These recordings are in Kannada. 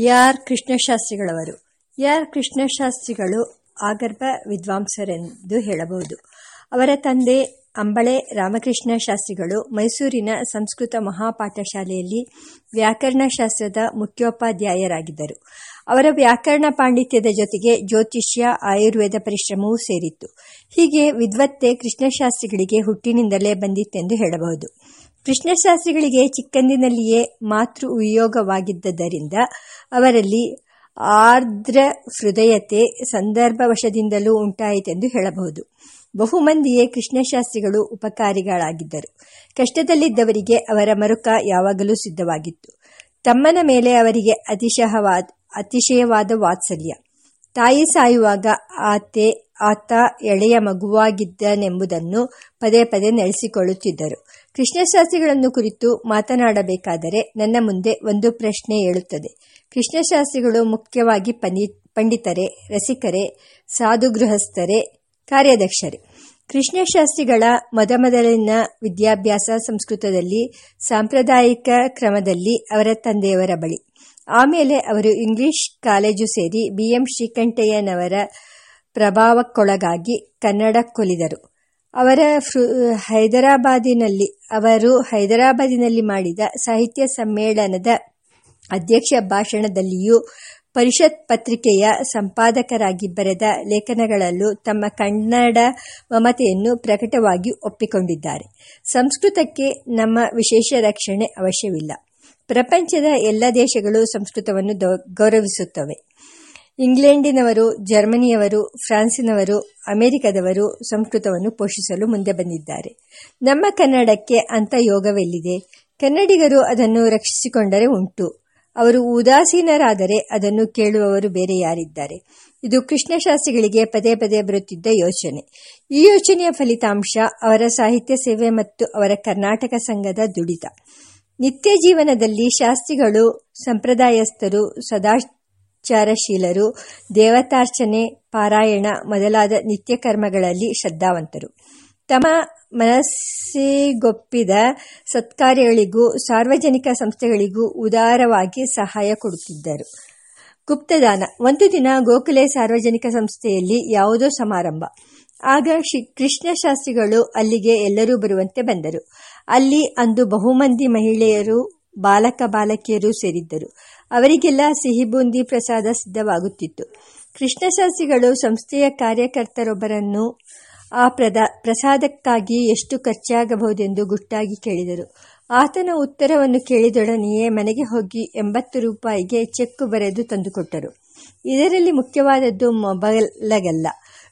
ಯಾರ್ ಕೃಷ್ಣಶಾಸ್ತ್ರಿಗಳವರು? ಯಾರ್ ಕೃಷ್ಣಶಾಸ್ತ್ರಿಗಳು ಆಗರ್ಭ ವಿದ್ವಾಂಸರೆಂದು ಹೇಳಬಹುದು. ಅವರ ತಂದೆ ಅಂಬಳೆ ರಾಮಕೃಷ್ಣ ಶಾಸ್ತ್ರಿಗಳು ಮೈಸೂರಿನ ಸಂಸ್ಕೃತ ಮಹಾಪಾಠಶಾಲೆಯಲ್ಲಿ ವ್ಯಾಕರಣಶಾಸ್ತ್ರದ ಮುಖ್ಯೋಪಾಧ್ಯಾಯರಾಗಿದ್ದರು. ಅವರ ವ್ಯಾಕರಣ ಪಾಂಡಿತ್ಯದ ಜೊತೆಗೆ ಜ್ಯೋತಿಷ್ಯ, ಆಯುರ್ವೇದ ಪರಿಶ್ರಮವೂ ಸೇರಿತ್ತು. ಹೀಗೆ ವಿದ್ವತ್ತೆ ಕೃಷ್ಣಶಾಸ್ತ್ರಿಗಳಿಗೆ ಹುಟ್ಟಿನಿಂದಲೇ ಬಂದಿತ್ತೆಂದು ಹೇಳಬಹುದು. ಕೃಷ್ಣಶಾಸ್ತ್ರಿಗಳಿಗೆ ಚಿಕ್ಕಂದಿನಲ್ಲಿಯೇ ಮಾತೃ ಉಯೋಗವಾಗಿದ್ದರಿಂದ ಅವರಲ್ಲಿ ಆರ್ದ್ರ ಹೃದಯತೆ ಸಂದರ್ಭವಶದಿಂದಲೂ ಉಂಟಾಯಿತೆಂದು ಹೇಳಬಹುದು. ಬಹುಮಂದಿಯೇ ಕೃಷ್ಣಶಾಸ್ತ್ರಿಗಳು ಉಪಕಾರಿಗಳಾಗಿದ್ದರು. ಕಷ್ಟದಲ್ಲಿದ್ದವರಿಗೆ ಅವರ ಮರುಕ ಯಾವಾಗಲೂ ಸಿದ್ಧವಾಗಿತ್ತು. ತಮ್ಮನ ಮೇಲೆ ಅವರಿಗೆ ಅತಿಶಯವಾದ ಅತಿಶಯವಾದ ವಾತ್ಸಲ್ಯ. ತಾಯಿ ಸಾಯುವಾಗ ಆತೆ, ಆತ ಎಳೆಯ ಮಗುವಾಗಿದ್ದನೆಂಬುದನ್ನು ಪದೇ ಪದೇ ನೆಲೆಸಿಕೊಳ್ಳುತ್ತಿದ್ದರು. ಕೃಷ್ಣಶಾಸ್ತ್ರಿಗಳನ್ನು ಕುರಿತು ಮಾತನಾಡಬೇಕಾದರೆ ನನ್ನ ಮುಂದೆ ಒಂದು ಪ್ರಶ್ನೆ ಏಳುತ್ತದೆ. ಕೃಷ್ಣಶಾಸ್ತ್ರಿಗಳು ಮುಖ್ಯವಾಗಿ ಪಂಡಿ ಪಂಡಿತರೇ, ರಸಿಕರೇ, ಸಾಧುಗೃಹಸ್ಥರೇ ಕಾರ್ಯದಕ್ಷರೇ ಕೃಷ್ಣಶಾಸ್ತ್ರಿಗಳ ಮೊದಮೊದಲಿನ ವಿದ್ಯಾಭ್ಯಾಸ ಸಂಸ್ಕೃತದಲ್ಲಿ, ಸಾಂಪ್ರದಾಯಿಕ ಕ್ರಮದಲ್ಲಿ ಅವರ ತಂದೆಯವರ ಬಳಿ. ಆಮೇಲೆ ಅವರು ಇಂಗ್ಲಿಷ್ ಕಾಲೇಜು ಸೇರಿ ಬಿ ಎಂ ಶ್ರೀಕಂಠಯ್ಯನವರ ಪ್ರಭಾವಕ್ಕೊಳಗಾಗಿ ಕನ್ನಡ ಕೊಲಿದರು. ಅವರ ಹೈದರಾಬಾದಿನಲ್ಲಿ, ಅವರು ಹೈದರಾಬಾದಿನಲ್ಲಿ ಮಾಡಿದ ಸಾಹಿತ್ಯ ಸಮ್ಮೇಳನದ ಅಧ್ಯಕ್ಷ ಭಾಷಣದಲ್ಲಿಯೂ ಪರಿಷತ್ ಪತ್ರಿಕೆಯ ಸಂಪಾದಕರಾಗಿ ಬರೆದ ಲೇಖನಗಳಲ್ಲೂ ತಮ್ಮ ಕನ್ನಡ ಮಮತೆಯನ್ನು ಪ್ರಕಟವಾಗಿ ಒಪ್ಪಿಕೊಂಡಿದ್ದಾರೆ. ಸಂಸ್ಕೃತಕ್ಕೆ ನಮ್ಮ ವಿಶೇಷ ರಕ್ಷಣೆ ಅವಶ್ಯವಿಲ್ಲ. ಪ್ರಪಂಚದ ಎಲ್ಲ ದೇಶಗಳು ಸಂಸ್ಕೃತವನ್ನು ಗೌರವಿಸುತ್ತವೆ. ಇಂಗ್ಲೆಂಡಿನವರು, ಜರ್ಮನಿಯವರು, ಫ್ರಾನ್ಸಿನವರು, ಅಮೆರಿಕದವರು ಸಂಸ್ಕೃತವನ್ನು ಪೋಷಿಸಲು ಮುಂದೆ ಬಂದಿದ್ದಾರೆ. ನಮ್ಮ ಕನ್ನಡಕ್ಕೆ ಅಂಥ ಯೋಗವೆಲ್ಲಿದೆ? ಕನ್ನಡಿಗರು ಅದನ್ನು ರಕ್ಷಿಸಿಕೊಂಡರೆ ಉಂಟು. ಅವರು ಉದಾಸೀನರಾದರೆ ಅದನ್ನು ಕೇಳುವವರು ಬೇರೆ ಯಾರಿದ್ದಾರೆ? ಇದು ಕೃಷ್ಣಶಾಸ್ತ್ರಿಗಳಿಗೆ ಪದೇ ಪದೇ ಬರುತ್ತಿದ್ದ ಯೋಚನೆ. ಈ ಯೋಚನೆಯ ಫಲಿತಾಂಶ ಅವರ ಸಾಹಿತ್ಯ ಸೇವೆ ಮತ್ತು ಅವರ ಕರ್ನಾಟಕ ಸಂಘದ ದುಡಿತ. ನಿತ್ಯ ಜೀವನದಲ್ಲಿ ಶಾಸ್ತ್ರಿಗಳು, ಸಂಪ್ರದಾಯಸ್ಥರು ಸದಾಚಾರಶೀಲರು ದೇವತಾರ್ಚನೆ, ಪಾರಾಯಣ ಮೊದಲಾದ ನಿತ್ಯ ಕರ್ಮಗಳಲ್ಲಿ ಶ್ರದ್ಧಾವಂತರು. ತಮ್ಮ ಮನಸ್ಸಿಗೊಪ್ಪಿದ ಸತ್ಕಾರ್ಯಗಳಿಗೂ ಸಾರ್ವಜನಿಕ ಸಂಸ್ಥೆಗಳಿಗೂ ಉದಾರವಾಗಿ ಸಹಾಯ ಕೊಡುತ್ತಿದ್ದರು. ಗುಪ್ತದಾನ. ಒಂದು ದಿನ ಗೋಖಲೆ ಸಾರ್ವಜನಿಕ ಸಂಸ್ಥೆಯಲ್ಲಿ ಯಾವುದೋ ಸಮಾರಂಭ. ಆಗ ಶ್ರೀ ಕೃಷ್ಣಶಾಸ್ತ್ರಿಗಳು ಅಲ್ಲಿಗೆ ಎಲ್ಲರೂ ಬರುವಂತೆ ಬಂದರು. ಅಲ್ಲಿ ಅಂದು ಬಹುಮಂದಿ ಮಹಿಳೆಯರು, ಬಾಲಕ ಬಾಲಕಿಯರು ಸೇರಿದ್ದರು. ಅವರಿಗೆಲ್ಲ ಸಿಹಿಬೂಂದಿ ಪ್ರಸಾದ ಸಿದ್ಧವಾಗುತ್ತಿತ್ತು. ಕೃಷ್ಣಶಾಸ್ತ್ರಿಗಳು ಸಂಸ್ಥೆಯ ಕಾರ್ಯಕರ್ತರೊಬ್ಬರನ್ನು ಆ ಪ್ರದ, ಪ್ರಸಾದಕ್ಕಾಗಿ ಎಷ್ಟು ಖರ್ಚಾಗಬಹುದೆಂದು ಗುಟ್ಟಾಗಿ ಕೇಳಿದರು. ಆತನ ಉತ್ತರವನ್ನು ಕೇಳಿದೊಡನೆಯೇ ಮನೆಗೆ ಹೋಗಿ ಎಂಬತ್ತು ರೂಪಾಯಿಗೆ ಚೆಕ್ ಬರೆದು ತಂದುಕೊಟ್ಟರು. ಇದರಲ್ಲಿ ಮುಖ್ಯವಾದದ್ದು ಮೊಬಲಗಲ್ಲ.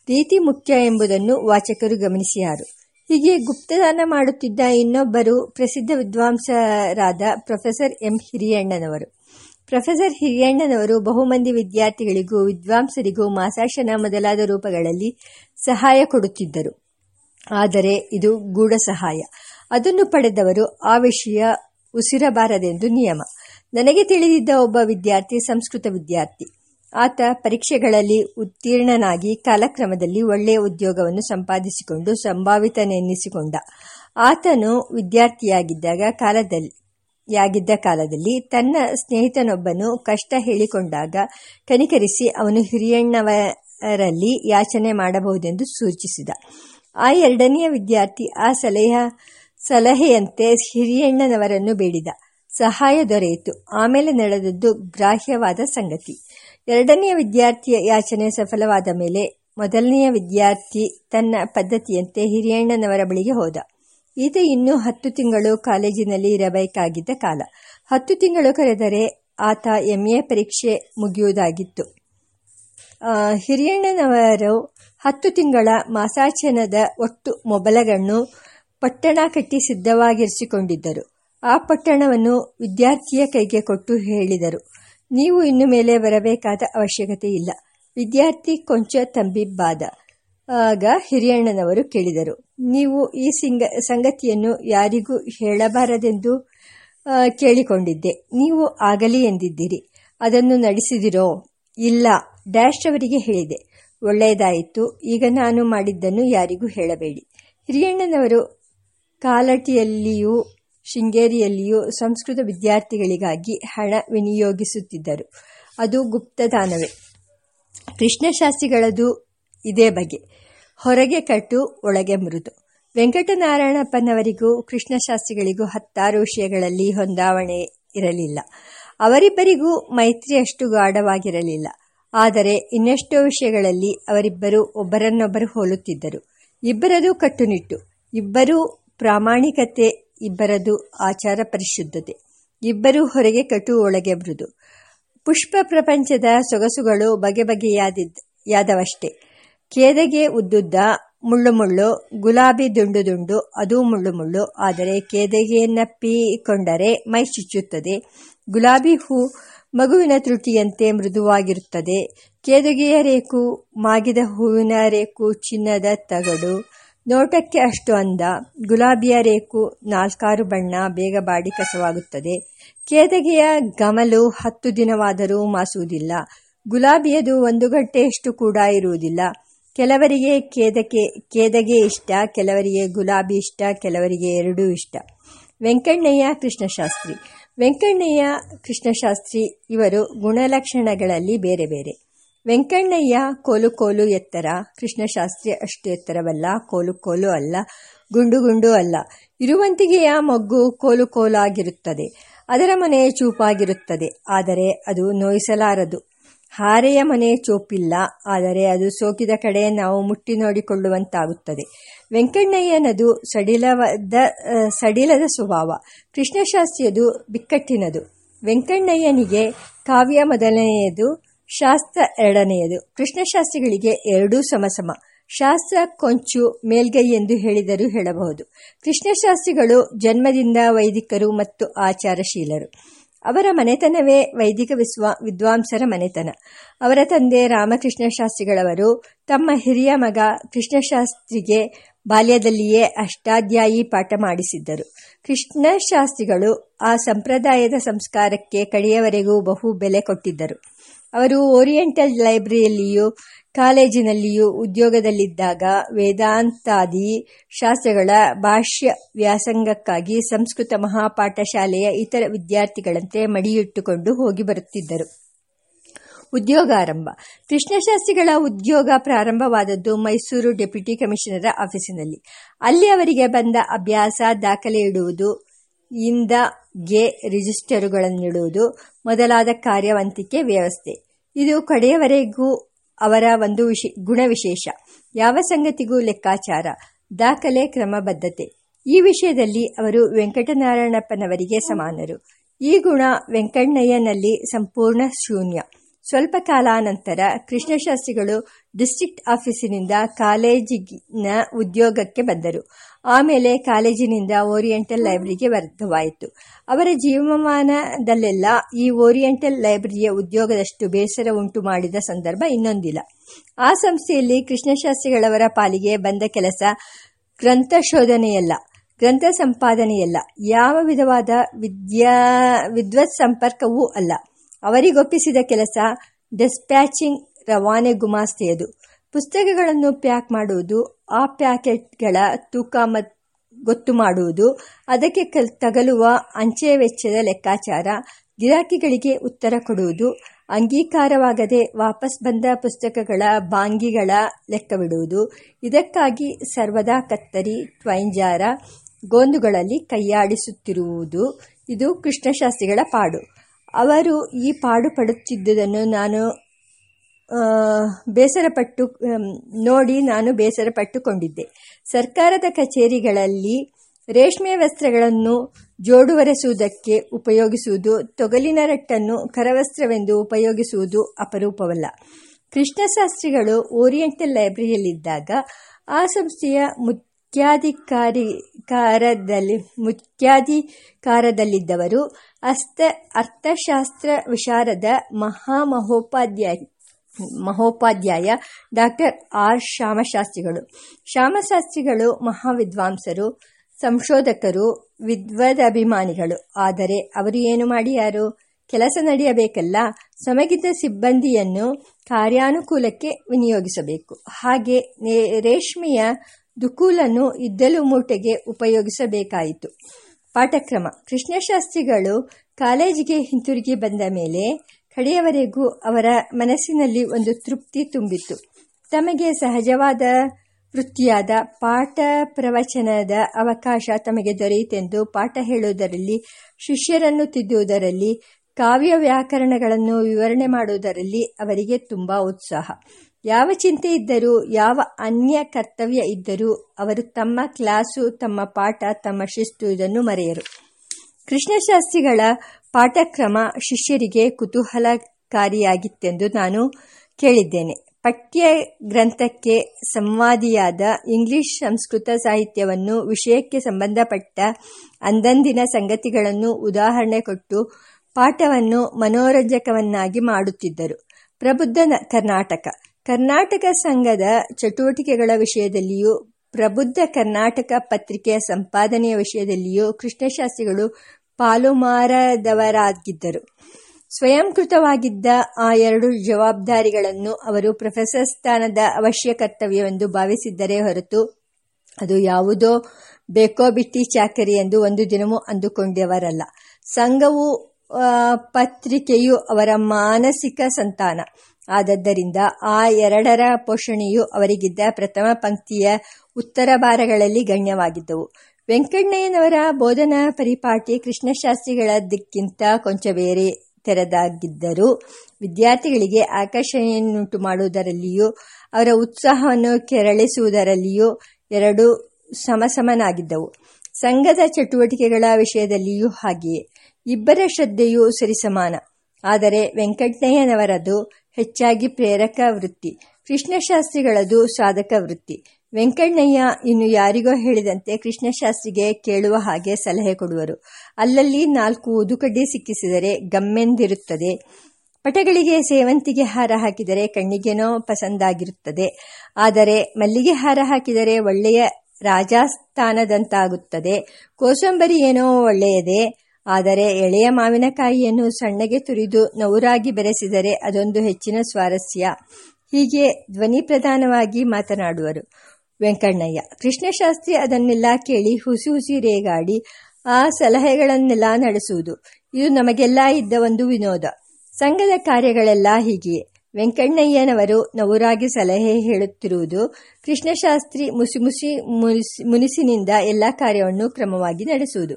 ರೀತಿ ಮುಖ್ಯ ಎಂಬುದನ್ನು ವಾಚಕರು ಗಮನಿಸಿಯಾರು ಹೀಗೆ ಗುಪ್ತದಾನ ಮಾಡುತ್ತಿದ್ದ ಇನ್ನೊಬ್ಬರು ಪ್ರಸಿದ್ಧ ವಿದ್ವಾಂಸರಾದ ಪ್ರೊಫೆಸರ್ ಎಂ ಹಿರಿಯಣ್ಣನವರು. ಪ್ರೊಫೆಸರ್ ಹಿರಿಯಣ್ಣನವರು ಬಹುಮಂದಿ ವಿದ್ಯಾರ್ಥಿಗಳಿಗೂ, ವಿದ್ವಾಂಸರಿಗೂ ಮಾಸಾಶನ ಮೊದಲಾದ ರೂಪಗಳಲ್ಲಿ ಸಹಾಯ ಕೊಡುತ್ತಿದ್ದರು. ಆದರೆ ಇದು ಗೂಢ ಸಹಾಯ ಅದನ್ನು ಪಡೆದವರು ಆ ವಿಷಯ ಉಸಿರಬಾರದೆಂದು ನಿಯಮ. ನನಗೆ ತಿಳಿದಿದ್ದ ಒಬ್ಬ ವಿದ್ಯಾರ್ಥಿ ಸಂಸ್ಕೃತ ವಿದ್ಯಾರ್ಥಿ. ಆತ ಪರೀಕ್ಷೆಗಳಲ್ಲಿ ಉತ್ತೀರ್ಣನಾಗಿ ಕಾಲಕ್ರಮದಲ್ಲಿ ಒಳ್ಳೆಯ ಉದ್ಯೋಗವನ್ನು ಸಂಪಾದಿಸಿಕೊಂಡು ಸಂಭಾವಿತನೆನ್ನಿಸಿಕೊಂಡ. ಆತನು ವಿದ್ಯಾರ್ಥಿಯಾಗಿದ್ದಾಗ ಕಾಲದಲ್ಲಿ ಯಾಗಿದ್ದ ಕಾಲದಲ್ಲಿ ತನ್ನ ಸ್ನೇಹಿತನೊಬ್ಬನು ಕಷ್ಟ ಹೇಳಿಕೊಂಡಾಗ ಕನಿಕರಿಸಿ ಅವನು ಹಿರಿಯಣ್ಣವರಲ್ಲಿ ಯಾಚನೆ ಮಾಡಬಹುದೆಂದು ಸೂಚಿಸಿದ. ಆ ಎರಡನೆಯ ವಿದ್ಯಾರ್ಥಿ ಆ ಸಲಹ, ಸಲಹೆಯಂತೆ ಹಿರಿಯಣ್ಣನವರನ್ನು ಬೇಡಿದ. ಸಹಾಯ ದೊರೆಯಿತು. ಆಮೇಲೆ ನಡೆದದ್ದು ಗ್ರಾಹ್ಯವಾದ ಸಂಗತಿ. ಎರಡನೆಯ ವಿದ್ಯಾರ್ಥಿಯ ಯಾಚನೆ ಸಫಲವಾದ ಮೇಲೆ ಮೊದಲನೆಯ ವಿದ್ಯಾರ್ಥಿ ತನ್ನ ಪದ್ಧತಿಯಂತೆ ಹಿರಿಯಣ್ಣನವರ ಬಳಿಗೆ ಹೋದ. ಈತ ಇನ್ನೂ ಹತ್ತು ತಿಂಗಳು ಕಾಲೇಜಿನಲ್ಲಿ ಇರಬೇಕಾಗಿದ್ದ ಕಾಲ. ಹತ್ತು ತಿಂಗಳು ಕರೆದರೆ ಆತ ಎಂ ಎ ಪರೀಕ್ಷೆ ಮುಗಿಯುವುದಾಗಿತ್ತು. ಹಿರಿಯಣ್ಣನವರು ಹತ್ತು ತಿಂಗಳ ಮಾಸಾಚನದ ಒಟ್ಟು ಮೊಬಲಗಳನ್ನು ಪಟ್ಟಣ ಕಟ್ಟಿ ಸಿದ್ಧವಾಗಿರಿಸಿಕೊಂಡಿದ್ದರು. ಆ ಪಟ್ಟಣವನ್ನು ವಿದ್ಯಾರ್ಥಿಯ ಕೈಗೆ ಕೊಟ್ಟು ಹೇಳಿದರು. ನೀವು ಇನ್ನು ಮೇಲೆ ಬರಬೇಕಾದ ಅವಶ್ಯಕತೆ ಇಲ್ಲ. ವಿದ್ಯಾರ್ಥಿ ಕೊಂಚ ತಂಬಿಬ್ಬಾದ. ಆಗ ಹಿರಿಯಣ್ಣನವರು ಕೇಳಿದರು, ನೀವು ಈ ಸಿಂಗ, ಸಂಗತಿಯನ್ನು ಯಾರಿಗೂ ಹೇಳಬಾರದೆಂದು ಕೇಳಿಕೊಂಡಿದ್ದೆ. ನೀವು ಆಗಲಿ ಎಂದಿದ್ದೀರಿ. ಅದನ್ನು ನಡೆಸಿದಿರೋ, ಇಲ್ಲ, ಡ್ಯಾಶ್ ಅವರಿಗೆ ಹೇಳಿದೆ. ಒಳ್ಳೆಯದಾಯಿತು. ಈಗ ನಾನು ಮಾಡಿದ್ದನ್ನು ಯಾರಿಗೂ ಹೇಳಬೇಡಿ. ಹಿರಿಯಣ್ಣನವರು ಕಾಲಟಿಯಲ್ಲಿಯೂ, ಶೃಂಗೇರಿಯಲ್ಲಿಯೂ ಸಂಸ್ಕೃತ ವಿದ್ಯಾರ್ಥಿಗಳಿಗಾಗಿ ಹಣ ವಿನಿಯೋಗಿಸುತ್ತಿದ್ದರು. ಅದು ಗುಪ್ತದಾನವೇ. ಕೃಷ್ಣಶಾಸ್ತ್ರಿಗಳದು ಇದೇ ಬಗೆ ಹೊರಗೆ ಕಟ್ಟು, ಒಳಗೆ ಮೃದು ವೆಂಕಟನಾರಾಯಣಪ್ಪನವರಿಗೂ, ಕೃಷ್ಣಶಾಸ್ತ್ರಿಗಳಿಗೂ ಹತ್ತಾರು ವಿಷಯಗಳಲ್ಲಿ ಹೊಂದಾವಣೆ ಇರಲಿಲ್ಲ. ಅವರಿಬ್ಬರಿಗೂ ಮೈತ್ರಿಯಷ್ಟು ಗಾಢವಾಗಿರಲಿಲ್ಲ. ಆದರೆ ಇನ್ನೆಷ್ಟೋ ವಿಷಯಗಳಲ್ಲಿ ಅವರಿಬ್ಬರು ಒಬ್ಬರನ್ನೊಬ್ಬರು ಹೋಲುತ್ತಿದ್ದರು. ಇಬ್ಬರದು ಕಟ್ಟುನಿಟ್ಟು. ಇಬ್ಬರೂ ಪ್ರಾಮಾಣಿಕತೆ, ಇಬ್ಬರದು ಆಚಾರ ಪರಿಶುದ್ಧತೆ. ಇಬ್ಬರೂ ಹೊರಗೆ ಕಟ್ಟು, ಒಳಗೆ ಮೃದು ಪುಷ್ಪ ಪ್ರಪಂಚದ ಸೊಗಸುಗಳು ಬಗೆ ಬಗೆಯಾದವಷ್ಟೇ ಕೇದಗೆ ಉದ್ದುದ್ದ ಮುಳ್ಳು ಮುಳ್ಳು, ಗುಲಾಬಿ ದುಂಡು ದುಂಡು, ಅದೂ ಮುಳ್ಳು ಮುಳ್ಳು. ಆದರೆ ಕೇದಗೆಯನ್ನಪ್ಪಿಕೊಂಡರೆ ಮೈ ಚುಚ್ಚುತ್ತದೆ. ಗುಲಾಬಿ ಹೂ ಮಗುವಿನ ತೃಟಿಯಂತೆ ಮೃದುವಾಗಿರುತ್ತದೆ. ಕೇದುಗೆಯ ರೇಕು, ಮಾಗಿದ ಹೂವಿನ ರೇಕು, ಚಿನ್ನದ ತಗಡು. ನೋಟಕ್ಕೆ ಅಷ್ಟು ಅಂದ. ಗುಲಾಬಿಯ ರೇಕು, ನಾಲ್ಕಾರು ಬಣ್ಣ, ಬೇಗ ಬಾಡಿ ಕಸವಾಗುತ್ತದೆ. ಕೇದಗೆಯ ಗಮಲು ಹತ್ತು ದಿನವಾದರೂ ಮಾಸುವುದಿಲ್ಲ. ಗುಲಾಬಿಯದು ಒಂದು ಗಂಟೆಯಷ್ಟು ಕೂಡ ಇರುವುದಿಲ್ಲ. ಕೆಲವರಿಗೆ ಕೇದಕೆ, ಕೇದಗೆ ಇಷ್ಟ, ಕೆಲವರಿಗೆ ಗುಲಾಬಿ ಇಷ್ಟ, ಕೆಲವರಿಗೆ ಎರಡೂ ಇಷ್ಟ. ವೆಂಕಣ್ಣಯ್ಯ ಕೃಷ್ಣಶಾಸ್ತ್ರಿ. ವೆಂಕಣ್ಣಯ್ಯ ಕೃಷ್ಣಶಾಸ್ತ್ರಿ ಇವರು ಗುಣಲಕ್ಷಣಗಳಲ್ಲಿ ಬೇರೆ ಬೇರೆ. ವೆಂಕಣ್ಣಯ್ಯ ಕೋಲು ಕೋಲು ಎತ್ತರ, ಕೃಷ್ಣಶಾಸ್ತ್ರಿ ಅಷ್ಟು ಎತ್ತರವಲ್ಲ, ಕೋಲು ಕೋಲು ಅಲ್ಲ, ಗುಂಡು ಗುಂಡು ಅಲ್ಲ. ಇರುವಂತಿಗೆಯ ಮೊಗ್ಗು ಕೋಲು ಕೋಲಾಗಿರುತ್ತದೆ. ಅದರ ಮನೆ ಚೂಪಾಗಿರುತ್ತದೆ. ಆದರೆ ಅದು ನೋಯಿಸಲಾರದು. ಹಾರೆಯ ಮನೆ ಚೋಪಿಲ್ಲ, ಆದರೆ ಅದು ಸೋಕಿದ ಕಡೆ ನಾವು ಮುಟ್ಟಿ ನೋಡಿಕೊಳ್ಳುವಂತಾಗುತ್ತದೆ. ವೆಂಕಣ್ಣಯ್ಯನದು ಸಡಿಲವಾದ ಸಡಿಲದ ಸ್ವಭಾವ. ಕೃಷ್ಣಶಾಸ್ತ್ರಿಯದು ಬಿಕ್ಕಟ್ಟಿನದು. ವೆಂಕಣ್ಣಯ್ಯನಿಗೆ ಕಾವ್ಯ ಮೊದಲನೆಯದು, ಶಾಸ್ತ್ರ ಎರಡನೆಯದು. ಕೃಷ್ಣಶಾಸ್ತ್ರಿಗಳಿಗೆ ಎರಡೂ ಸಮಸಮ. ಶಾಸ್ತ್ರ ಕೊಂಚು ಮೇಲ್ಗೈ ಎಂದು ಹೇಳಿದರೂ ಹೇಳಬಹುದು. ಕೃಷ್ಣಶಾಸ್ತ್ರಿಗಳು ಜನ್ಮದಿಂದ ವೈದಿಕರು ಮತ್ತು ಆಚಾರಶೀಲರು. ಅವರ ಮನೆತನವೇ ವೈದಿಕ ವಿಶ್ವ ವಿದ್ವಾಂಸರ ಮನೆತನ. ಅವರ ತಂದೆ ರಾಮಕೃಷ್ಣ ಶಾಸ್ತ್ರಿಗಳವರು ತಮ್ಮ ಹಿರಿಯ ಮಗ ಕೃಷ್ಣಶಾಸ್ತ್ರಿಗೆ ಬಾಲ್ಯದಲ್ಲಿಯೇ ಅಷ್ಟಾಧ್ಯಾಯಿ ಪಾಠ ಮಾಡಿಸಿದ್ದರು. ಕೃಷ್ಣಶಾಸ್ತ್ರಿಗಳು ಆ ಸಂಪ್ರದಾಯದ ಸಂಸ್ಕಾರಕ್ಕೆ ಕಡೆಯವರೆಗೂ ಬಹು ಬೆಲೆ ಕೊಟ್ಟಿದ್ದರು. ಅವರು ಓರಿಯೆಂಟಲ್ ಲೈಬ್ರರಿಯಲ್ಲಿಯೂ ಕಾಲೇಜಿನಲ್ಲಿಯೂ ಉದ್ಯೋಗದಲ್ಲಿದ್ದಾಗ ವೇದಾಂತಾದಿ ಶಾಸ್ತ್ರಗಳ ಭಾಷ್ಯ ವ್ಯಾಸಂಗಕ್ಕಾಗಿ ಸಂಸ್ಕೃತ ಮಹಾಪಾಠಶಾಲೆಯ ಇತರ ವಿದ್ಯಾರ್ಥಿಗಳಂತೆ ಮಡಿಯಿಟ್ಟುಕೊಂಡು ಹೋಗಿ ಬರುತ್ತಿದ್ದರು. ಉದ್ಯೋಗಾರಂಭ. ಕೃಷ್ಣಶಾಸ್ತ್ರಿಗಳ ಉದ್ಯೋಗ ಪ್ರಾರಂಭವಾದದ್ದು ಮೈಸೂರು ಡೆಪ್ಯೂಟಿ ಕಮಿಷನರ ಆಫೀಸಿನಲ್ಲಿ. ಅಲ್ಲಿ ಅವರಿಗೆ ಬಂದ ಅಭ್ಯಾಸ, ದಾಖಲೆ ಇಡುವುದು, ಇಂದ ಗೆ ರಿಜಿಸ್ಟರುಗಳನ್ನಿಡುವುದು ಮೊದಲಾದ ಕಾರ್ಯವಂತಿಕೆ ವ್ಯವಸ್ಥೆ. ಇದು ಕಡೆಯವರೆಗೂ ಅವರ ಒಂದು ವಿಶೇ ಗುಣವಿಶೇಷ ಯಾವ ಸಂಗತಿಗೂ ಲೆಕ್ಕಾಚಾರ. ದಾಖಲೆ ಕ್ರಮಬದ್ಧತೆ. ಈ ವಿಷಯದಲ್ಲಿ ಅವರು ವೆಂಕಟನಾರಾಯಣಪ್ಪನವರಿಗೆ ಸಮಾನರು. ಈ ಗುಣ ವೆಂಕಣ್ಣಯ್ಯನಲ್ಲಿ ಸಂಪೂರ್ಣ ಶೂನ್ಯ. ಸ್ವಲ್ಪ ಕಾಲಾನಂತರ ಕೃಷ್ಣಶಾಸ್ತ್ರಿಗಳು ಡಿಸ್ಟ್ರಿಕ್ಟ್ ಆಫೀಸಿನಿಂದ ಕಾಲೇಜಿನ ಉದ್ಯೋಗಕ್ಕೆ ಬಂದರು. ಆಮೇಲೆ ಕಾಲೇಜಿನಿಂದ ಓರಿಯೆಂಟಲ್ ಲೈಬ್ರರಿಗೆ ವರ್ಗವಾಯಿತು ಅವರ ಜೀವಮಾನದಲ್ಲೆಲ್ಲ ಈ ಓರಿಯೆಂಟಲ್ ಲೈಬ್ರರಿಯ ಉದ್ಯೋಗದಷ್ಟು ಬೇಸರ ಉಂಟು ಮಾಡಿದ ಸಂದರ್ಭ ಇನ್ನೊಂದಿಲ್ಲ. ಆ ಸಂಸ್ಥೆಯಲ್ಲಿ ಕೃಷ್ಣಶಾಸ್ತ್ರಿಗಳವರ ಪಾಲಿಗೆ ಬಂದ ಕೆಲಸ ಗ್ರಂಥ ಶೋಧನೆಯಲ್ಲ ಗ್ರಂಥ ಸಂಪಾದನೆಯಲ್ಲ. ಯಾವ ವಿಧವಾದ ವಿದ್ಯಾ, ವಿದ್ವತ್ ಸಂಪರ್ಕವೂ ಅಲ್ಲ. ಅವರಿಗೊಪ್ಪಿಸಿದ ಕೆಲಸ ಡಿಸ್ಪ್ಯಾಚಿಂಗ್ ರವಾನೆ ಗುಮಾಸ್ತೆಯದು. ಪುಸ್ತಕಗಳನ್ನು ಪ್ಯಾಕ್ ಮಾಡುವುದು, ಆ ಪ್ಯಾಕೆಟ್ಗಳ ತೂಕ ಗೊತ್ತು ಮಾಡುವುದು, ಅದಕ್ಕೆ ತಗಲುವ ಅಂಚೆ ವೆಚ್ಚದ ಲೆಕ್ಕಾಚಾರ, ಗಿರಾಕಿಗಳಿಗೆ ಉತ್ತರ ಕೊಡುವುದು, ಅಂಗೀಕಾರವಾಗದೆ ವಾಪಸ್ ಬಂದ ಪುಸ್ತಕಗಳ ಬಾಂಗಿಗಳ ಲೆಕ್ಕವಿಡುವುದು, ಇದಕ್ಕಾಗಿ ಸರ್ವದಾ ಕತ್ತರಿ ಟ್ವೈಂಜಾರ ಗೋಂದುಗಳಲ್ಲಿ ಕೈಯಾಡಿಸುತ್ತಿರುವುದು, ಇದು ಕೃಷ್ಣಶಾಸ್ತ್ರಿಗಳ ಪಾಡು. ಅವರು ಈ ಪಾಡು ಪಡುತ್ತಿದ್ದುದನ್ನು ನಾನು ಬೇಸರಪಟ್ಟು ನೋಡಿ ನಾನು ಬೇಸರಪಟ್ಟುಕೊಂಡಿದ್ದೆ. ಸರ್ಕಾರದ ಕಚೇರಿಗಳಲ್ಲಿ ರೇಷ್ಮೆ ವಸ್ತ್ರಗಳನ್ನು ಜೋಡುವರೆಸುವುದಕ್ಕೆ ಉಪಯೋಗಿಸುವುದು, ತೊಗಲಿನ ರಟ್ಟನ್ನು ಕರವಸ್ತ್ರವೆಂದು ಉಪಯೋಗಿಸುವುದು ಅಪರೂಪವಲ್ಲ. ಕೃಷ್ಣಶಾಸ್ತ್ರಿಗಳು ಓರಿಯೆಂಟಲ್ ಲೈಬ್ರರಿಯಲ್ಲಿದ್ದಾಗ ಆ ಸಂಸ್ಥೆಯ ಮುಖ್ಯಾಧಿಕಾರಿಕಾರದಲ್ಲಿ, ಮುಖ್ಯಾಧಿಕಾರದಲ್ಲಿದ್ದವರು ಅಸ್ತ, ಅರ್ಥಶಾಸ್ತ್ರ ವಿಶಾರದ ಮಹಾಮಹೋಪಾಧ್ಯಾಯ, ಮಹೋಪಾಧ್ಯಾಯ ಡಾಕ್ಟರ್ ಆರ್. ಶ್ಯಾಮಶಾಸ್ತ್ರಿಗಳು. ಶ್ಯಾಮಶಾಸ್ತ್ರಿಗಳು ಮಹಾವಿದ್ವಾಂಸರು, ಸಂಶೋಧಕರು, ವಿದ್ವದಭಿಮಾನಿಗಳು. ಆದರೆ ಅವರು ಏನು ಮಾಡಿಯಾರು? ಕೆಲಸ ನಡೆಯಬೇಕಲ್ಲ. ಸಮಗಿದ ಸಿಬ್ಬಂದಿಯನ್ನು ಕಾರ್ಯಾನುಕೂಲಕ್ಕೆ ವಿನಿಯೋಗಿಸಬೇಕು. ಹಾಗೆ ರೇಷ್ಮೆಯ ದುಕೂಲನ್ನು ಇದ್ದಲು ಮೂಟೆಗೆ ಉಪಯೋಗಿಸಬೇಕಾಯಿತು. ಪಾಠಕ್ರಮ ಕೃಷ್ಣಶಾಸ್ತ್ರಿಗಳು ಕಾಲೇಜಿಗೆ ಹಿಂತಿರುಗಿ ಬಂದ ಮೇಲೆ ಕಡೆಯವರೆಗೂ ಅವರ ಮನಸ್ಸಿನಲ್ಲಿ ಒಂದು ತೃಪ್ತಿ ತುಂಬಿತ್ತು ತಮಗೆ ಸಹಜವಾದ ವೃತ್ತಿಯಾದ ಪಾಠ ಪ್ರವಚನದ ಅವಕಾಶ ತಮಗೆ ದೊರೆಯಿತೆಂದು ಪಾಠ ಹೇಳುವುದರಲ್ಲಿ, ಶಿಷ್ಯರನ್ನು ತಿದ್ದುವುದರಲ್ಲಿ, ಕಾವ್ಯ ವ್ಯಾಕರಣಗಳನ್ನು ವಿವರಣೆ ಮಾಡುವುದರಲ್ಲಿ ಅವರಿಗೆ ತುಂಬಾ ಉತ್ಸಾಹ. ಯಾವ ಚಿಂತೆ ಇದ್ದರೂ, ಯಾವ ಅನ್ಯ ಕರ್ತವ್ಯ ಇದ್ದರೂ ಅವರು ತಮ್ಮ ಕ್ಲಾಸು, ತಮ್ಮ ಪಾಠ, ತಮ್ಮ ಶಿಸ್ತು ಇದನ್ನು ಮರೆಯರು. ಕೃಷ್ಣಶಾಸ್ತ್ರಿಗಳ ಪಾಠಕ್ರಮ ಶಿಷ್ಯರಿಗೆ ಕುತೂಹಲಕಾರಿಯಾಗಿತ್ತೆಂದು ನಾನು ಕೇಳಿದ್ದೇನೆ. ಪಠ್ಯ ಗ್ರಂಥಕ್ಕೆ ಸಂವಾದಿಯಾದ ಇಂಗ್ಲಿಷ್ ಸಂಸ್ಕೃತ ಸಾಹಿತ್ಯವನ್ನು ವಿಷಯಕ್ಕೆ ಸಂಬಂಧಪಟ್ಟ ಅಂದಂದಿನ ಸಂಗತಿಗಳನ್ನು ಉದಾಹರಣೆ ಕೊಟ್ಟು ಪಾಠವನ್ನು ಮನೋರಂಜಕವನ್ನಾಗಿ ಮಾಡುತ್ತಿದ್ದರು. ಪ್ರಬುದ್ಧ ಕರ್ನಾಟಕ. ಕರ್ನಾಟಕ ಸಂಘದ ಚಟುವಟಿಕೆಗಳ ವಿಷಯದಲ್ಲಿಯೂ, ಪ್ರಬುದ್ಧ ಕರ್ನಾಟಕ ಪತ್ರಿಕೆಯ ಸಂಪಾದನೆಯ ವಿಷಯದಲ್ಲಿಯೂ ಕೃಷ್ಣಶಾಸ್ತ್ರಿಗಳು ಪಾಲುಮಾರದವರಾಗಿದ್ದರು. ಸ್ವಯಂಕೃತವಾಗಿದ್ದ ಆ ಎರಡು ಜವಾಬ್ದಾರಿಗಳನ್ನು ಅವರು ಪ್ರೊಫೆಸರ್ ಸ್ಥಾನದ ಅವಶ್ಯ ಕರ್ತವ್ಯವೆಂದು ಭಾವಿಸಿದ್ದರೇ ಹೊರತು ಅದು ಯಾವುದೋ ಬೇಕೋ ಬಿಟ್ಟಿ ಚಾಕರಿ ಎಂದು ಒಂದು ದಿನವೂ ಅಂದುಕೊಂಡವರಲ್ಲ. ಸಂಘವು ಪತ್ರಿಕೆಯು ಅವರ ಮಾನಸಿಕ ಸಂತಾನ. ಆದದ್ದರಿಂದ ಆ ಎರಡರ ಪೋಷಣೆಯು ಅವರಿಗಿದ್ದ ಪ್ರಥಮ ಪಂಕ್ತಿಯ ಉತ್ತರ ಭಾರಗಳಲ್ಲಿ ಗಣ್ಯವಾಗಿದ್ದವು. ವೆಂಕಣ್ಣಯ್ಯನವರ ಬೋಧನಾ ಪರಿಪಾಟಿ ಕೃಷ್ಣಶಾಸ್ತ್ರಿಗಳದಕ್ಕಿಂತ ಕೊಂಚ ಬೇರೆ ತೆರೆದಾಗಿದ್ದರೂ ವಿದ್ಯಾರ್ಥಿಗಳಿಗೆ ಆಕರ್ಷಣೆಯನ್ನುಂಟು ಮಾಡುವುದರಲ್ಲಿಯೂ, ಅವರ ಉತ್ಸಾಹವನ್ನು ಕೆರಳಿಸುವುದರಲ್ಲಿಯೂ ಎರಡು ಸಮಸಮನಾಗಿದ್ದವು. ಸಂಘದ ಚಟುವಟಿಕೆಗಳ ವಿಷಯದಲ್ಲಿಯೂ ಹಾಗೆಯೇ. ಇಬ್ಬರ ಶ್ರದ್ಧೆಯೂ ಸರಿಸಮಾನ. ಆದರೆ ವೆಂಕಟಯ್ಯನವರದು ಹೆಚ್ಚಾಗಿ ಪ್ರೇರಕ ವೃತ್ತಿ. ಕೃಷ್ಣಶಾಸ್ತ್ರಿಗಳದು ಸಾಧಕ ವೃತ್ತಿ. ವೆಂಕಣ್ಣಯ್ಯ ಇನ್ನು ಯಾರಿಗೋ ಹೇಳಿದಂತೆ ಕೃಷ್ಣಶಾಸ್ತ್ರಿಗೆ ಕೇಳುವ ಹಾಗೆ ಸಲಹೆ ಕೊಡುವರು. ಅಲ್ಲಲ್ಲಿ ನಾಲ್ಕು ಉದುಕಡ್ಡಿ ಸಿಕ್ಕಿಸಿದರೆ ಗಮ್ಮೆಂದಿರುತ್ತದೆ. ಪಟಗಳಿಗೆ ಸೇವಂತಿಗೆ ಹಾರ ಹಾಕಿದರೆ ಕಣ್ಣಿಗೆನೋ ಪಸಂದಾಗಿರುತ್ತದೆ. ಆದರೆ ಮಲ್ಲಿಗೆ ಹಾರ ಹಾಕಿದರೆ ಒಳ್ಳೆಯ ರಾಜಸ್ಥಾನದಂತಾಗುತ್ತದೆ. ಕೋಸಂಬರಿ ಏನೋ ಒಳ್ಳೆಯದೇ. ಆದರೆ ಎಳೆಯ ಮಾವಿನಕಾಯಿಯನ್ನು ಸಣ್ಣಗೆ ತುರಿದು ನೌರಾಗಿ ಬೆರೆಸಿದರೆ ಅದೊಂದು ಹೆಚ್ಚಿನ ಸ್ವಾರಸ್ಯ. ಹೀಗೆ ಧ್ವನಿ ಪ್ರಧಾನವಾಗಿ ಮಾತನಾಡುವರು. ವೆಂಕಣ್ಣಯ್ಯ, ಕೃಷ್ಣಶಾಸ್ತ್ರಿ ಅದನ್ನೆಲ್ಲ ಕೇಳಿ ಹುಸಿ ಹುಸಿ ರೇಗಾಡಿ ಆ ಸಲಹೆಗಳನ್ನೆಲ್ಲ ನಡೆಸುವುದು. ಇದು ನಮಗೆಲ್ಲ ಇದ್ದ ಒಂದು ವಿನೋದ. ಸಂಘದ ಕಾರ್ಯಗಳೆಲ್ಲ ಹೀಗೆಯೇ ವೆಂಕಣ್ಣಯ್ಯನವರು ನವರಾಗಿ ಸಲಹೆ ಹೇಳುತ್ತಿರುವುದು ಕೃಷ್ಣಶಾಸ್ತ್ರಿ ಮುಸಿ ಮುಸಿ ಮುನಿಸಿನಿಂದ ಎಲ್ಲ ಕಾರ್ಯವನ್ನು ಕ್ರಮವಾಗಿ ನಡೆಸುವುದು.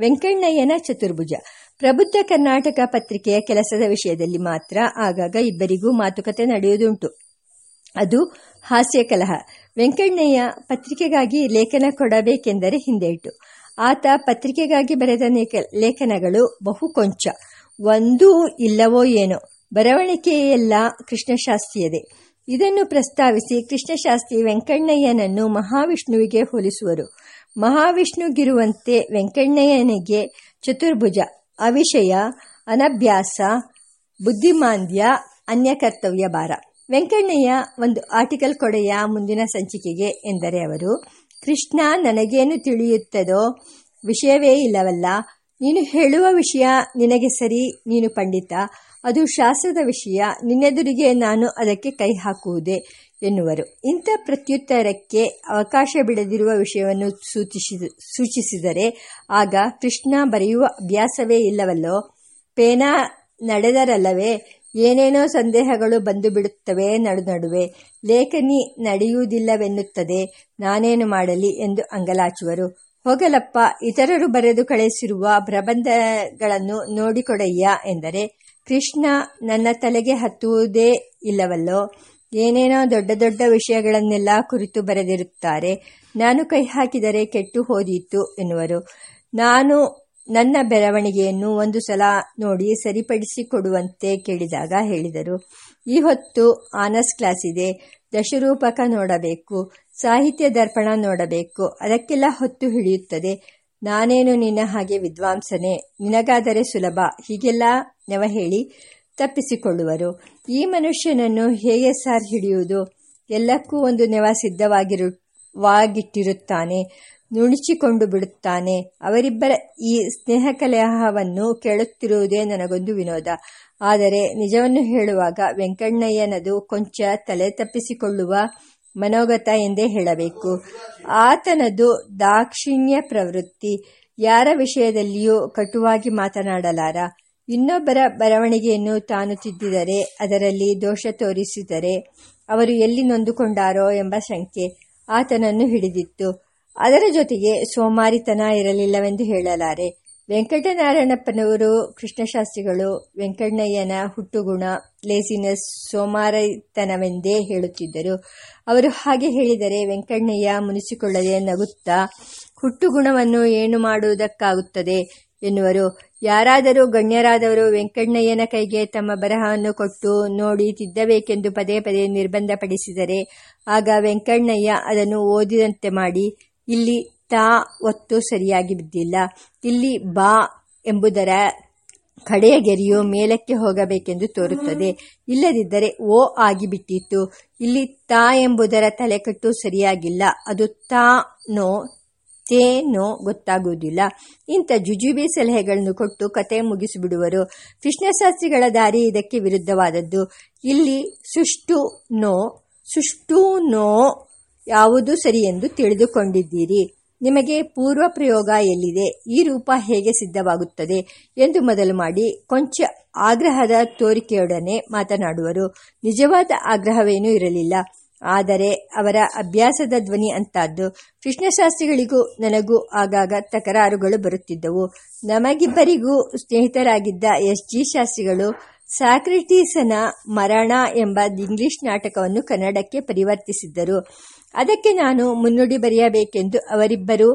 ವೆಂಕಣ್ಣಯ್ಯನ ಚತುರ್ಭುಜ. ಪ್ರಬುದ್ಧ ಕರ್ನಾಟಕ ಪತ್ರಿಕೆಯ ಕೆಲಸದ ವಿಷಯದಲ್ಲಿ ಮಾತ್ರ ಆಗಾಗ ಇಬ್ಬರಿಗೂ ಮಾತುಕತೆ ನಡೆಯುವುದುಂಟು. ಅದು ಹಾಸ್ಯ ಕಲಹ. ವೆಂಕಣ್ಣಯ್ಯ ಪತ್ರಿಕೆಗಾಗಿ ಲೇಖನ ಕೊಡಬೇಕೆಂದರೆ ಹಿಂದೇಟು ಆತ ಪತ್ರಿಕೆಗಾಗಿ ಬರೆದ ಲೇಖನಗಳು ಬಹು ಕೊಂಚ. ಒಂದೂ ಇಲ್ಲವೋ ಏನೋ. ಬರವಣಿಗೆಯೆಲ್ಲ ಕೃಷ್ಣಶಾಸ್ತ್ರಿಯದೆ. ಇದನ್ನು ಪ್ರಸ್ತಾವಿಸಿ ಕೃಷ್ಣಶಾಸ್ತ್ರಿ ವೆಂಕಣ್ಣಯ್ಯನನ್ನು ಮಹಾವಿಷ್ಣುವಿಗೆ ಹೋಲಿಸುವರು. ಮಹಾವಿಷ್ಣುಗಿರುವಂತೆ ವೆಂಕಣ್ಣಯ್ಯನಿಗೆ ಚತುರ್ಭುಜ, ಅವಿಷಯ, ಅನಭ್ಯಾಸ, ಬುದ್ಧಿಮಾಂದ್ಯ ಅನ್ಯಕರ್ತವ್ಯ ಭಾರ. ವೆಂಕಣ್ಣಯ್ಯ ಒಂದು ಆರ್ಟಿಕಲ್ ಕೊಡೆಯ ಮುಂದಿನ ಸಂಚಿಕೆಗೆ ಎಂದರೆ ಅವರು, ಕೃಷ್ಣ ನನಗೇನು ತಿಳಿಯುತ್ತದೋ ವಿಷಯವೇ ಇಲ್ಲವಲ್ಲ, ನೀನು ಹೇಳುವ ವಿಷಯ ನಿನಗೆ ಸರಿ, ನೀನು ಪಂಡಿತ, ಅದು ಶಾಸ್ತ್ರದ ವಿಷಯ, ನಿನ್ನೆದುರಿಗೆ ನಾನು ಅದಕ್ಕೆ ಕೈ ಹಾಕುವುದೇ. ಎನ್ನುವರು. ಇಂಥ ಪ್ರತ್ಯುತ್ತರಕ್ಕೆ ಅವಕಾಶ ಬಿಡದಿರುವ ವಿಷಯವನ್ನು ಸೂಚಿಸಿದರೆ, ಆಗ ಕೃಷ್ಣ ಬರೆಯುವ ಅಭ್ಯಾಸವೇ ಇಲ್ಲವಲ್ಲೋ? ಪೇನಾ ನಡೆದರಲ್ಲವೇ? ಏನೇನೋ ಸಂದೇಹಗಳು ಬಂದು ಬಿಡುತ್ತವೆ ನಡು ನಡುವೆ. ಲೇಖನಿ ನಡೆಯುವುದಿಲ್ಲವೆನ್ನುತ್ತದೆ. ನಾನೇನು ಮಾಡಲಿ ಎಂದು ಅಂಗಲಾಚುವರು. ಹೋಗಲಪ್ಪ, ಇತರರು ಬರೆದು ಕಳಿಸಿರುವ ಪ್ರಬಂಧಗಳನ್ನು ನೋಡಿಕೊಡಯ್ಯ ಎಂದರೆ, ಕೃಷ್ಣ ನನ್ನ ತಲೆಗೆ ಹತ್ತುವುದೇ ಇಲ್ಲವಲ್ಲೋ? ಏನೇನೋ ದೊಡ್ಡ ದೊಡ್ಡ ವಿಷಯಗಳನ್ನೆಲ್ಲ ಕುರಿತು ಬರೆದಿರುತ್ತಾರೆ. ನಾನು ಕೈ ಹಾಕಿದರೆ ಕೆಟ್ಟು ಹೋದೀತು ಎನ್ನುವರು. ನಾನು ನನ್ನ ಬೆಳವಣಿಗೆಯನ್ನು ಒಂದು ಸಲ ನೋಡಿ ಸರಿಪಡಿಸಿಕೊಡುವಂತೆ ಕೇಳಿದಾಗ ಹೇಳಿದರು. ಈ ಹೊತ್ತು ಆನರ್ಸ್ ಕ್ಲಾಸ್ ಇದೆ. ದಶರೂಪಕ ನೋಡಬೇಕು. ಸಾಹಿತ್ಯ ದರ್ಪಣ ನೋಡಬೇಕು. ಅದಕ್ಕೆಲ್ಲ ಹೊತ್ತು ಹಿಡಿಯುತ್ತದೆ. ನಾನೇನು ನಿನ್ನ ಹಾಗೆ ವಿದ್ವಾಂಸನೆ? ನಿನಗಾದರೆ ಸುಲಭ. ಹೀಗೆಲ್ಲ ನೆವ ಹೇಳಿ. ತಪ್ಪಿಸಿಕೊಳ್ಳುವರು. ಈ ಮನುಷ್ಯನನ್ನು ಹೇಗೆ ಸಾರ್ ಹಿಡಿಯುವುದು? ಎಲ್ಲಕ್ಕೂ ಒಂದು ನೆವ ಸಿದ್ಧವಾಗಿರು ವಾಗಿಟ್ಟಿರುತ್ತಾನೆ ನುಣುಚಿಕೊಂಡು ಬಿಡುತ್ತಾನೆ. ಅವರಿಬ್ಬರ ಈ ಸ್ನೇಹ ಕಲಹವನ್ನು ಕೇಳುತ್ತಿರುವುದೇ ನನಗೊಂದು ವಿನೋದ. ಆದರೆ ನಿಜವನ್ನು ಹೇಳುವಾಗ ವೆಂಕಣ್ಣಯ್ಯನದು ಕೊಂಚ ತಲೆ ತಪ್ಪಿಸಿಕೊಳ್ಳುವ ಮನೋಗತ ಎಂದೇ ಹೇಳಬೇಕು. ಆತನದು ದಾಕ್ಷಿಣ್ಯ ಪ್ರವೃತ್ತಿ. ಯಾರ ವಿಷಯದಲ್ಲಿಯೂ ಕಟುವಾಗಿ ಮಾತನಾಡಲಾರ. ಇನ್ನೊಬ್ಬರ ಬರವಣಿಗೆಯನ್ನು ತಾನು ತಿದ್ದಿದರೆ, ಅದರಲ್ಲಿ ದೋಷ ತೋರಿಸಿದರೆ ಅವರು ಎಲ್ಲಿ ನೊಂದುಕೊಂಡಾರೋ ಎಂಬ ಶಂಕೆ ಆತನನ್ನು ಹಿಡಿದಿತ್ತು. ಅದರ ಜೊತೆಗೆ ಸೋಮಾರಿತನ ಇರಲಿಲ್ಲವೆಂದು ಹೇಳಲಾರೆ. ವೆಂಕಟನಾರಾಯಣಪ್ಪನವರು ಕೃಷ್ಣಶಾಸ್ತ್ರಿಗಳು, ವೆಂಕಣ್ಣಯ್ಯನ ಹುಟ್ಟುಗುಣ ಲೇಸಿನಸ್ ಸೋಮಾರಿತನವೆಂದೇ ಹೇಳುತ್ತಿದ್ದರು. ಅವರು ಹಾಗೆ ಹೇಳಿದರೆ ವೆಂಕಣ್ಣಯ್ಯ ಮುನಿಸಿಕೊಳ್ಳದೆ ನಗುತ್ತಾ, ಹುಟ್ಟುಗುಣವನ್ನು ಏನು ಮಾಡುವುದಕ್ಕಾಗುತ್ತದೆ? ಎನ್ನುವರು. ಯಾರಾದರೂ ಗಣ್ಯರಾದವರು ವೆಂಕಣ್ಣಯ್ಯನ ಕೈಗೆ ತಮ್ಮ ಬರಹವನ್ನು ಕೊಟ್ಟು ನೋಡಿ ತಿದ್ದಬೇಕೆಂದು ಪದೇ ಪದೇ ನಿರ್ಬಂಧಪಡಿಸಿದರೆ, ಆಗ ವೆಂಕಣ್ಣಯ್ಯ ಅದನ್ನು ಓದಿದಂತೆ ಮಾಡಿ, ಇಲ್ಲಿ ತಾ ಒತ್ತು ಸರಿಯಾಗಿ ಬಿದ್ದಿಲ್ಲ. ಇಲ್ಲಿ ಬಾ ಎಂಬುದರ ಕಡೆಯ ಗೆರೆಯು ಮೇಲಕ್ಕೆ ಹೋಗಬೇಕೆಂದು ತೋರುತ್ತದೆ. ಇಲ್ಲದಿದ್ದರೆ ಓ ಆಗಿಬಿಟ್ಟಿತ್ತು ಇಲ್ಲಿ ತಾ ಎಂಬುದರ ತಲೆಕಟ್ಟು ಸರಿಯಾಗಿಲ್ಲ. ಅದು ತಾ ನೋ ತೇನೋ ಗೊತ್ತಾಗುವುದಿಲ್ಲ. ಇಂಥ ಜುಜುಬಿ ಸಲಹೆಗಳನ್ನು ಕೊಟ್ಟು ಕತೆ ಮುಗಿಸಿಬಿಡುವರು. ಕೃಷ್ಣಶಾಸ್ತ್ರಿಗಳ ದಾರಿ ಇದಕ್ಕೆ ವಿರುದ್ಧವಾದದ್ದು. ಇಲ್ಲಿ ಸುಷ್ಟು ನೋ ಸುಷ್ಟು ನೋ ಯಾವುದು ಸರಿ ಎಂದು ತಿಳಿದುಕೊಂಡಿದ್ದೀರಿ. ನಿಮಗೆ ಪೂರ್ವ ಪ್ರಯೋಗ ಎಲ್ಲಿದೆ? ಈ ರೂಪ ಹೇಗೆ ಸಿದ್ಧವಾಗುತ್ತದೆ? ಎಂದು ಮೊದಲು ಮಾಡಿ ಕೊಂಚ ಆಗ್ರಹದ ತೋರಿಕೆಯೊಡನೆ ಮಾತನಾಡುವರು. ನಿಜವಾದ ಆಗ್ರಹವೇನೂ ಇರಲಿಲ್ಲ. ಆದರೆ ಅವರ ಅಭ್ಯಾಸದ ಧ್ವನಿ ಅಂತಾದ್ದು ಕೃಷ್ಣಶಾಸ್ತ್ರಿಗಳಿಗೂ ನನಗೂ ಆಗಾಗ ತಕರಾರುಗಳು ಬರುತ್ತಿದ್ದವು. ನಮಗಿಬ್ಬರಿಗೂ ಸ್ನೇಹಿತರಾಗಿದ್ದ ಎಸ್. ಜಿ. ಶಾಸ್ತ್ರಿಗಳು ಸಾಕ್ರೆಟೀಸನ ಮರಣ ಎಂಬ ಇಂಗ್ಲಿಷ್ ನಾಟಕವನ್ನು ಕನ್ನಡಕ್ಕೆ ಪರಿವರ್ತಿಸಿದ್ದರು. ಅದಕ್ಕೆ ನಾನು ಮುನ್ನುಡಿ ಬರೆಯಬೇಕೆಂದು ಅವರಿಬ್ಬರು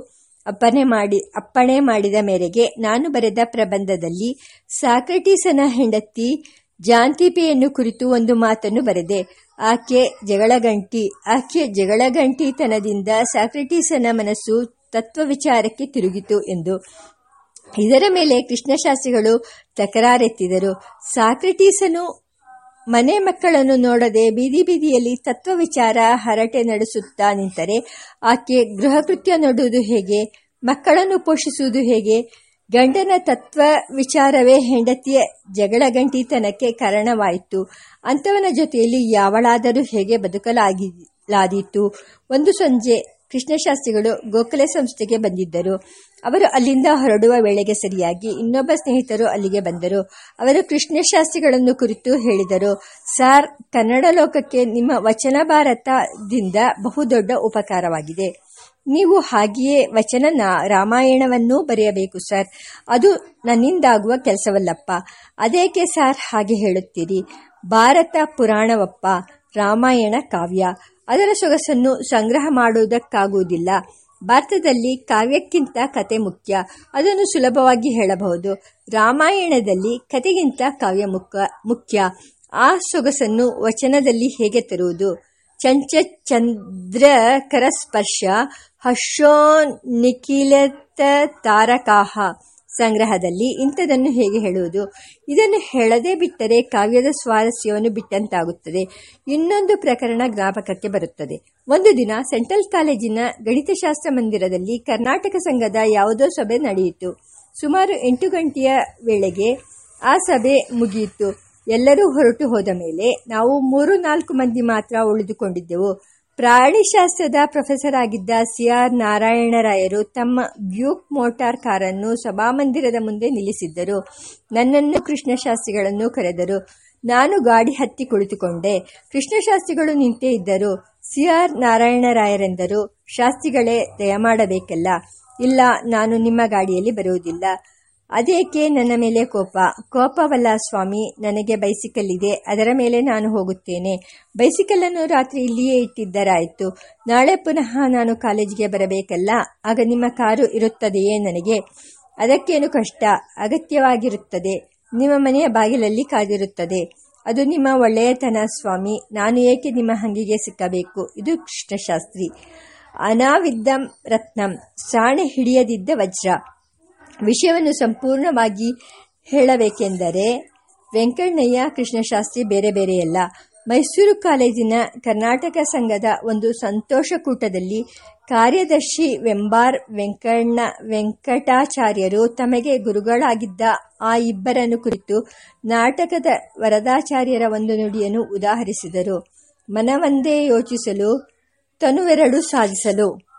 ಅಪ್ಪಣೆ ಮಾಡಿ, ಅಪ್ಪಣೆ ಮಾಡಿದ ಮೇರೆಗೆ ನಾನು ಬರೆದ ಪ್ರಬಂಧದಲ್ಲಿ ಸಾಕ್ರೆಟೀಸನ ಹೆಂಡತಿ ಜಾಂತಿಪೆಯನ್ನು ಕುರಿತು ಒಂದು ಮಾತನ್ನು ಬರೆದೆ. ಆಕೆ ಜಗಳಗಂಟಿ, ಆಕೆ ಜಗಳಗಂಟಿತನದಿಂದ ಸಾಕ್ರೆಟೀಸನ ಮನಸ್ಸು ತತ್ವ ವಿಚಾರಕ್ಕೆ ತಿರುಗಿತು ಎಂದು ಇದರ ಮೇಲೆ ಕೃಷ್ಣಶಾಸ್ತ್ರಿಗಳು ತಕರಾರೆತ್ತಿದರು. ಸಾಕ್ರೆಟೀಸನು ಮನೆ ಮಕ್ಕಳನ್ನು ನೋಡದೆ ಬೀದಿ ಬೀದಿಯಲ್ಲಿ ತತ್ವ ವಿಚಾರ ಹರಟೆ ನಡೆಸುತ್ತಾ ನಿಂತರೆ, ಆಕೆ ಗೃಹಕೃತ್ಯ ನೋಡುವುದು ಹೇಗೆ, ಮಕ್ಕಳನ್ನು ಪೋಷಿಸುವುದು ಹೇಗೆ ಗಂಡನ ತತ್ವ ವಿಚಾರವೇ ಹೆಂಡತಿಯ ಜಗಳ ಗಂಟಿತನಕ್ಕೆ ಕಾರಣವಾಯಿತು. ಅಂಥವನ ಜೊತೆಯಲ್ಲಿ ಯಾವಳಾದರೂ ಹೇಗೆ ಬದುಕಲಾಗಿಲಾದೀತು? ಒಂದು ಸಂಜೆ ಕೃಷ್ಣಶಾಸ್ತ್ರಿಗಳು ಗೋಖಲೆ ಸಂಸ್ಥೆಗೆ ಬಂದಿದ್ದರು. ಅವರು ಅಲ್ಲಿಂದ ಹೊರಡುವ ವೇಳೆಗೆ ಸರಿಯಾಗಿ ಇನ್ನೊಬ್ಬ ಸ್ನೇಹಿತರು ಅಲ್ಲಿಗೆ ಬಂದರು. ಅವರು ಕೃಷ್ಣಶಾಸ್ತ್ರಿಗಳನ್ನು ಕುರಿತು ಹೇಳಿದರು. ಸಾರ್, ಕನ್ನಡ ಲೋಕಕ್ಕೆ ನಿಮ್ಮ ವಚನ ಭಾರತದಿಂದ ಬಹುದೊಡ್ಡ ಉಪಕಾರವಾಗಿದೆ. ನೀವು ಹಾಗೆಯೇ ವಚನ ರಾಮಾಯಣವನ್ನೂ ಬರೆಯಬೇಕು, ಸರ್. ಅದು ನನ್ನಿಂದಾಗುವ ಕೆಲಸವಲ್ಲಪ್ಪ. ಅದೇಕೆ, ಸಾರ್, ಹಾಗೆ ಹೇಳುತ್ತೀರಿ? ಭಾರತ ಪುರಾಣವಪ್ಪ, ರಾಮಾಯಣ ಕಾವ್ಯ. ಅದರ ಸೊಗಸನ್ನು ಸಂಗ್ರಹ ಮಾಡುವುದಕ್ಕಾಗುವುದಿಲ್ಲ. ಭಾರತದಲ್ಲಿ ಕಾವ್ಯಕ್ಕಿಂತ ಕತೆ ಮುಖ್ಯ. ಅದನ್ನು ಸುಲಭವಾಗಿ ಹೇಳಬಹುದು. ರಾಮಾಯಣದಲ್ಲಿ ಕತೆಗಿಂತ ಕಾವ್ಯ ಮುಖ್ಯ ಮುಖ್ಯ. ಆ ಸೊಗಸನ್ನು ವಚನದಲ್ಲಿ ಹೇಗೆ ತರುವುದು? ಚಂಚ ಚಂದ್ರಕರ ಕರಸ್ಪರ್ಶ ಹರ್ಷೋ ನಿಖಿಲತ ತಾರಕಾಹ ಸಂಗ್ರಹದಲ್ಲಿ ಇಂಥದನ್ನು ಹೇಗೆ ಹೇಳುವುದು? ಇದನ್ನು ಹೇಳದೆ ಬಿಟ್ಟರೆ ಕಾವ್ಯದ ಸ್ವಾರಸ್ಯವನ್ನು ಬಿಟ್ಟಂತಾಗುತ್ತದೆ. ಇನ್ನೊಂದು ಪ್ರಕರಣ ಜ್ಞಾಪಕಕ್ಕೆ ಬರುತ್ತದೆ. ಒಂದು ದಿನ ಸೆಂಟ್ರಲ್ ಕಾಲೇಜಿನ ಗಣಿತಶಾಸ್ತ್ರ ಮಂದಿರದಲ್ಲಿ ಕರ್ನಾಟಕ ಸಂಘದ ಯಾವುದೋ ಸಭೆ ನಡೆಯಿತು. ಸುಮಾರು ಎಂಟು ಗಂಟೆಯ ವೇಳೆಗೆ ಆ ಸಭೆ ಮುಗಿಯಿತು. ಎಲ್ಲರೂ ಹೊರಟು ಹೋದ ಮೇಲೆ ನಾವು ಮೂರು ನಾಲ್ಕು ಮಂದಿ ಮಾತ್ರ ಉಳಿದುಕೊಂಡಿದ್ದೆವು. ಪ್ರಾಣಿಶಾಸ್ತ್ರದ ಪ್ರೊಫೆಸರ್ ಆಗಿದ್ದ ಸಿ ಆರ್ ನಾರಾಯಣರಾಯರು ತಮ್ಮ ಬ್ಯೂಕ್ ಮೋಟಾರ್ ಕಾರನ್ನು ಸಭಾಮಂದಿರದ ಮುಂದೆ ನಿಲ್ಲಿಸಿದ್ದರು. ನನ್ನನ್ನು ಕೃಷ್ಣಶಾಸ್ತ್ರಿಗಳನ್ನು ಕರೆದರು. ನಾನು ಗಾಡಿ ಹತ್ತಿ ಕುಳಿತುಕೊಂಡೆ. ಕೃಷ್ಣಶಾಸ್ತ್ರಿಗಳು ನಿಂತೇ ಇದ್ದರು. ಸಿ ಆರ್ ನಾರಾಯಣರಾಯರೆಂದರು. ಶಾಸ್ತ್ರಿಗಳೇ ದಯಮಾಡಬೇಕಲ್ಲ. ಇಲ್ಲ, ನಾನು ನಿಮ್ಮ ಗಾಡಿಯಲ್ಲಿ ಬರುವುದಿಲ್ಲ. ಅದೇಕೆ ನನ್ನ ಮೇಲೆ ಕೋಪ? ಕೋಪವಲ್ಲ ಸ್ವಾಮಿ, ನನಗೆ ಬೈಸಿಕಲ್ ಇದೆ, ಅದರ ಮೇಲೆ ನಾನು ಹೋಗುತ್ತೇನೆ. ಬೈಸಿಕಲ್ಲನ್ನು ರಾತ್ರಿ ಇಲ್ಲಿಯೇ ಇಟ್ಟಿದ್ದರಾಯಿತು. ನಾಳೆ ಪುನಃ ನಾನು ಕಾಲೇಜಿಗೆ ಬರಬೇಕಲ್ಲ, ಆಗ ನಿಮ್ಮ ಕಾರು ಇರುತ್ತದೆಯೇ ನನಗೆ? ಅದಕ್ಕೇನು ಕಷ್ಟ, ಅಗತ್ಯವಾಗಿರುತ್ತದೆ. ನಿಮ್ಮ ಮನೆಯ ಬಾಗಿಲಲ್ಲಿ ಕಾದಿರುತ್ತದೆ. ಅದು ನಿಮ್ಮ ಒಳ್ಳೆಯತನ ಸ್ವಾಮಿ, ನಾನು ಏಕೆ ನಿಮ್ಮ ಹಂಗಿಗೆ ಸಿಕ್ಕಬೇಕು? ಇದು ಕೃಷ್ಣಶಾಸ್ತ್ರಿ. ಅನಾವಿದ್ದಂ ರತ್ನಂ, ಸಾಣೆ ಹಿಡಿಯದಿದ್ದ ವಜ್ರ. ವಿಷಯವನ್ನು ಸಂಪೂರ್ಣವಾಗಿ ಹೇಳಬೇಕೆಂದರೆ ವೆಂಕಣ್ಣಯ್ಯ ಕೃಷ್ಣಶಾಸ್ತ್ರಿ ಬೇರೆ ಬೇರೆಯಲ್ಲ. ಮೈಸೂರು ಕಾಲೇಜಿನ ಕರ್ನಾಟಕ ಸಂಘದ ಒಂದು ಸಂತೋಷಕೂಟದಲ್ಲಿ ಕಾರ್ಯದರ್ಶಿ ವೆಂಬಾರ್ ವೆಂಕಣ್ಣ ವೆಂಕಟಾಚಾರ್ಯರು ತಮಗೆ ಗುರುಗಳಾಗಿದ್ದ ಆ ಇಬ್ಬರನ್ನು ಕುರಿತು ನಾಟಕದ ವರದಾಚಾರ್ಯರ ಒಂದು ನುಡಿಯನ್ನು ಉದಾಹರಿಸಿದರು. ಮನವಂದೇ ಯೋಚಿಸಲು, ತನುವೆರಡು ಸಾಧಿಸಲು.